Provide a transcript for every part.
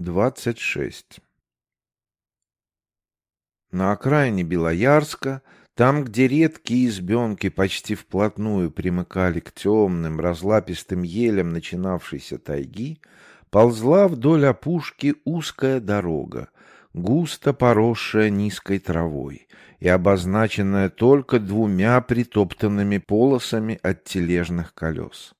26. На окраине Белоярска, там, где редкие избенки почти вплотную примыкали к темным, разлапистым елям начинавшейся тайги, ползла вдоль опушки узкая дорога, густо поросшая низкой травой и обозначенная только двумя притоптанными полосами от тележных колес.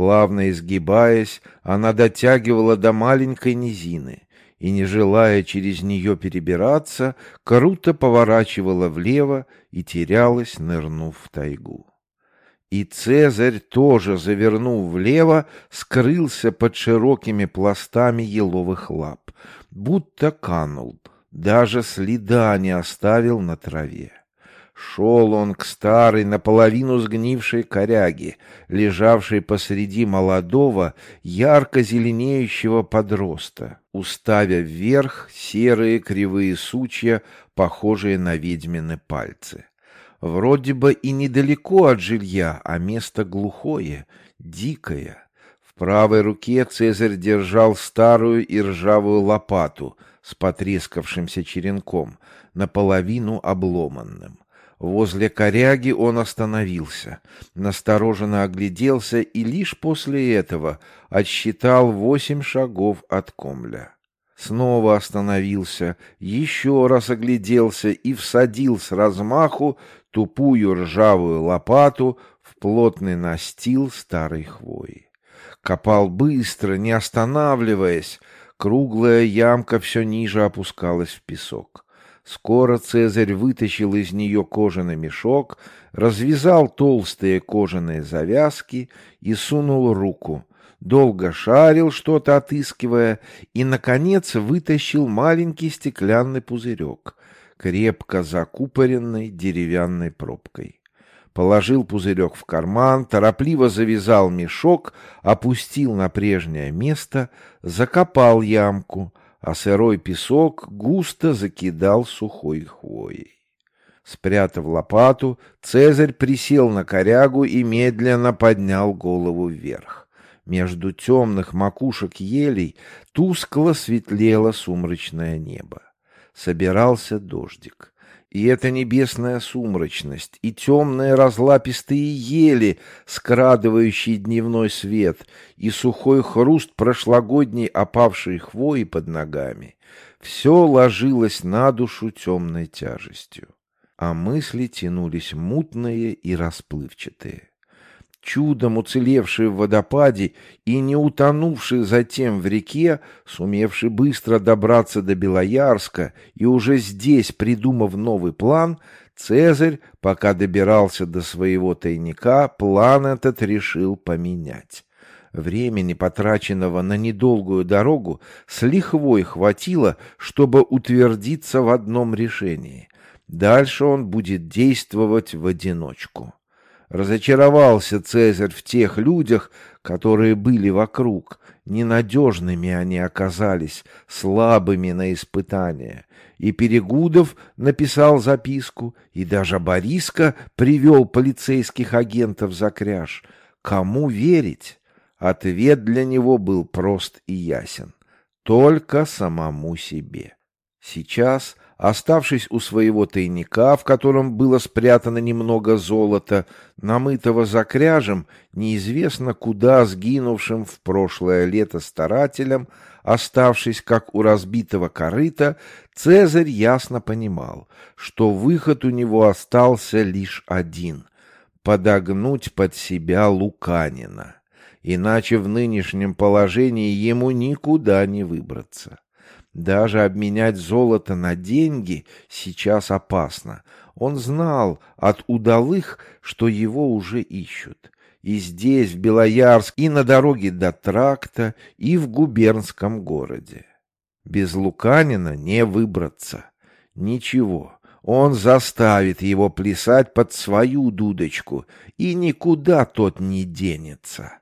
Плавно изгибаясь, она дотягивала до маленькой низины и, не желая через нее перебираться, круто поворачивала влево и терялась, нырнув в тайгу. И Цезарь, тоже завернув влево, скрылся под широкими пластами еловых лап, будто канул, даже следа не оставил на траве. Шел он к старой, наполовину сгнившей коряге, лежавшей посреди молодого, ярко зеленеющего подроста, уставя вверх серые кривые сучья, похожие на ведьмины пальцы. Вроде бы и недалеко от жилья, а место глухое, дикое. В правой руке Цезарь держал старую и ржавую лопату с потрескавшимся черенком, наполовину обломанным. Возле коряги он остановился, настороженно огляделся и лишь после этого отсчитал восемь шагов от комля. Снова остановился, еще раз огляделся и всадил с размаху тупую ржавую лопату в плотный настил старой хвои. Копал быстро, не останавливаясь, круглая ямка все ниже опускалась в песок. Скоро Цезарь вытащил из нее кожаный мешок, развязал толстые кожаные завязки и сунул руку. Долго шарил, что-то отыскивая, и, наконец, вытащил маленький стеклянный пузырек, крепко закупоренный деревянной пробкой. Положил пузырек в карман, торопливо завязал мешок, опустил на прежнее место, закопал ямку — а сырой песок густо закидал сухой хвоей. Спрятав лопату, Цезарь присел на корягу и медленно поднял голову вверх. Между темных макушек елей тускло светлело сумрачное небо. Собирался дождик. И эта небесная сумрачность, и темные разлапистые ели, скрадывающие дневной свет, и сухой хруст прошлогодней опавшей хвои под ногами — все ложилось на душу темной тяжестью, а мысли тянулись мутные и расплывчатые чудом уцелевший в водопаде и не утонувший затем в реке, сумевший быстро добраться до Белоярска и уже здесь, придумав новый план, Цезарь, пока добирался до своего тайника, план этот решил поменять. Времени, потраченного на недолгую дорогу, с лихвой хватило, чтобы утвердиться в одном решении. Дальше он будет действовать в одиночку. Разочаровался Цезарь в тех людях, которые были вокруг. Ненадежными они оказались, слабыми на испытания. И Перегудов написал записку, и даже Бориска привел полицейских агентов за кряж. Кому верить? Ответ для него был прост и ясен. Только самому себе. Сейчас Оставшись у своего тайника, в котором было спрятано немного золота, намытого закряжем, неизвестно куда сгинувшим в прошлое лето старателем, оставшись как у разбитого корыта, Цезарь ясно понимал, что выход у него остался лишь один — подогнуть под себя Луканина. Иначе в нынешнем положении ему никуда не выбраться. Даже обменять золото на деньги сейчас опасно. Он знал от удалых, что его уже ищут. И здесь, в Белоярск, и на дороге до тракта, и в губернском городе. Без Луканина не выбраться. Ничего, он заставит его плясать под свою дудочку, и никуда тот не денется.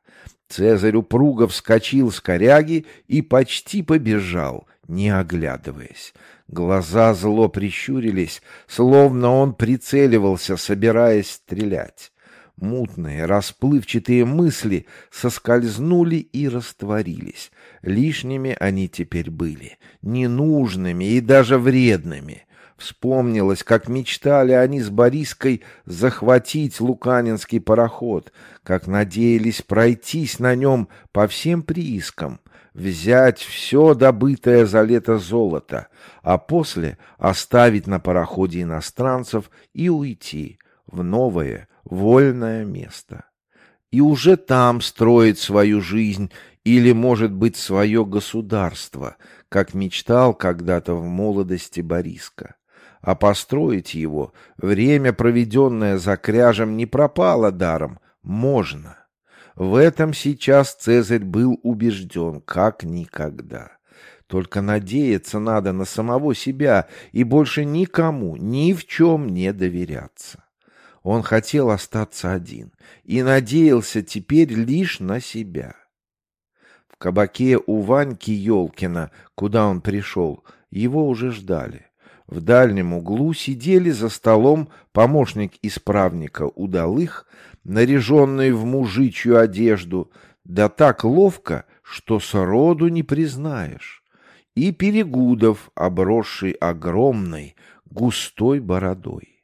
Цезарь упруго вскочил с коряги и почти побежал, не оглядываясь. Глаза зло прищурились, словно он прицеливался, собираясь стрелять. Мутные, расплывчатые мысли соскользнули и растворились. Лишними они теперь были, ненужными и даже вредными. Вспомнилось, как мечтали они с Бориской захватить Луканинский пароход, как надеялись пройтись на нем по всем приискам, взять все добытое за лето золото, а после оставить на пароходе иностранцев и уйти в новое, вольное место. И уже там строить свою жизнь или, может быть, свое государство, как мечтал когда-то в молодости Бориска а построить его, время, проведенное за кряжем, не пропало даром. Можно. В этом сейчас Цезарь был убежден, как никогда. Только надеяться надо на самого себя и больше никому, ни в чем не доверяться. Он хотел остаться один и надеялся теперь лишь на себя. В кабаке у Ваньки Ёлкина, куда он пришел, его уже ждали. В дальнем углу сидели за столом помощник исправника удалых, наряженный в мужичью одежду, да так ловко, что сроду не признаешь, и Перегудов, обросший огромной, густой бородой.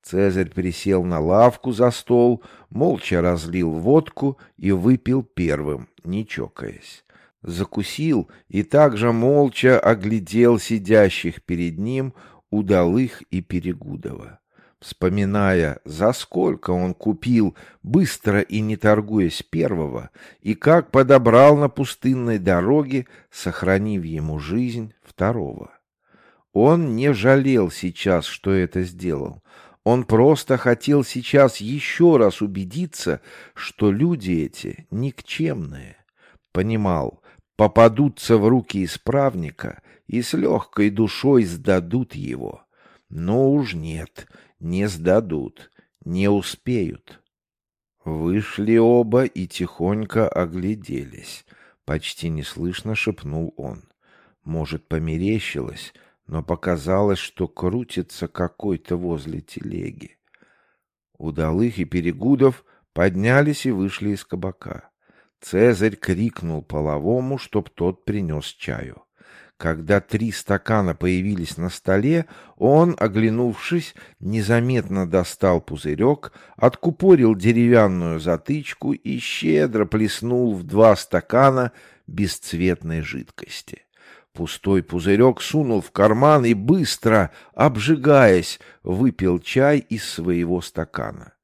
Цезарь присел на лавку за стол, молча разлил водку и выпил первым, не чокаясь закусил и также молча оглядел сидящих перед ним удалых и Перегудова, вспоминая, за сколько он купил, быстро и не торгуясь первого, и как подобрал на пустынной дороге, сохранив ему жизнь второго. Он не жалел сейчас, что это сделал. Он просто хотел сейчас еще раз убедиться, что люди эти никчемные. Понимал, попадутся в руки исправника и с легкой душой сдадут его. Но уж нет, не сдадут, не успеют. Вышли оба и тихонько огляделись. Почти неслышно шепнул он. Может, померещилось, но показалось, что крутится какой-то возле телеги. Удалых и Перегудов поднялись и вышли из кабака. Цезарь крикнул половому, чтоб тот принес чаю. Когда три стакана появились на столе, он, оглянувшись, незаметно достал пузырек, откупорил деревянную затычку и щедро плеснул в два стакана бесцветной жидкости. Пустой пузырек сунул в карман и быстро, обжигаясь, выпил чай из своего стакана.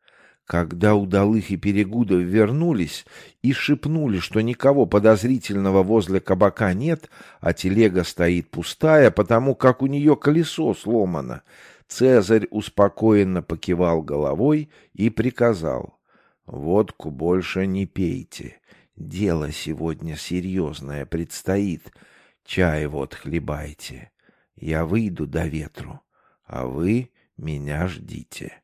Когда удалых и перегудов вернулись и шепнули, что никого подозрительного возле кабака нет, а телега стоит пустая, потому как у нее колесо сломано, Цезарь успокоенно покивал головой и приказал. «Водку больше не пейте. Дело сегодня серьезное предстоит. Чай вот хлебайте. Я выйду до ветру, а вы меня ждите».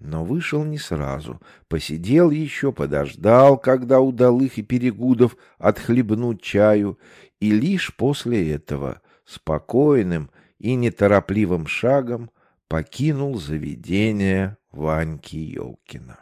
Но вышел не сразу. Посидел еще, подождал, когда удалых и перегудов отхлебнуть чаю, и лишь после этого спокойным и неторопливым шагом покинул заведение Ваньки Ёлкина.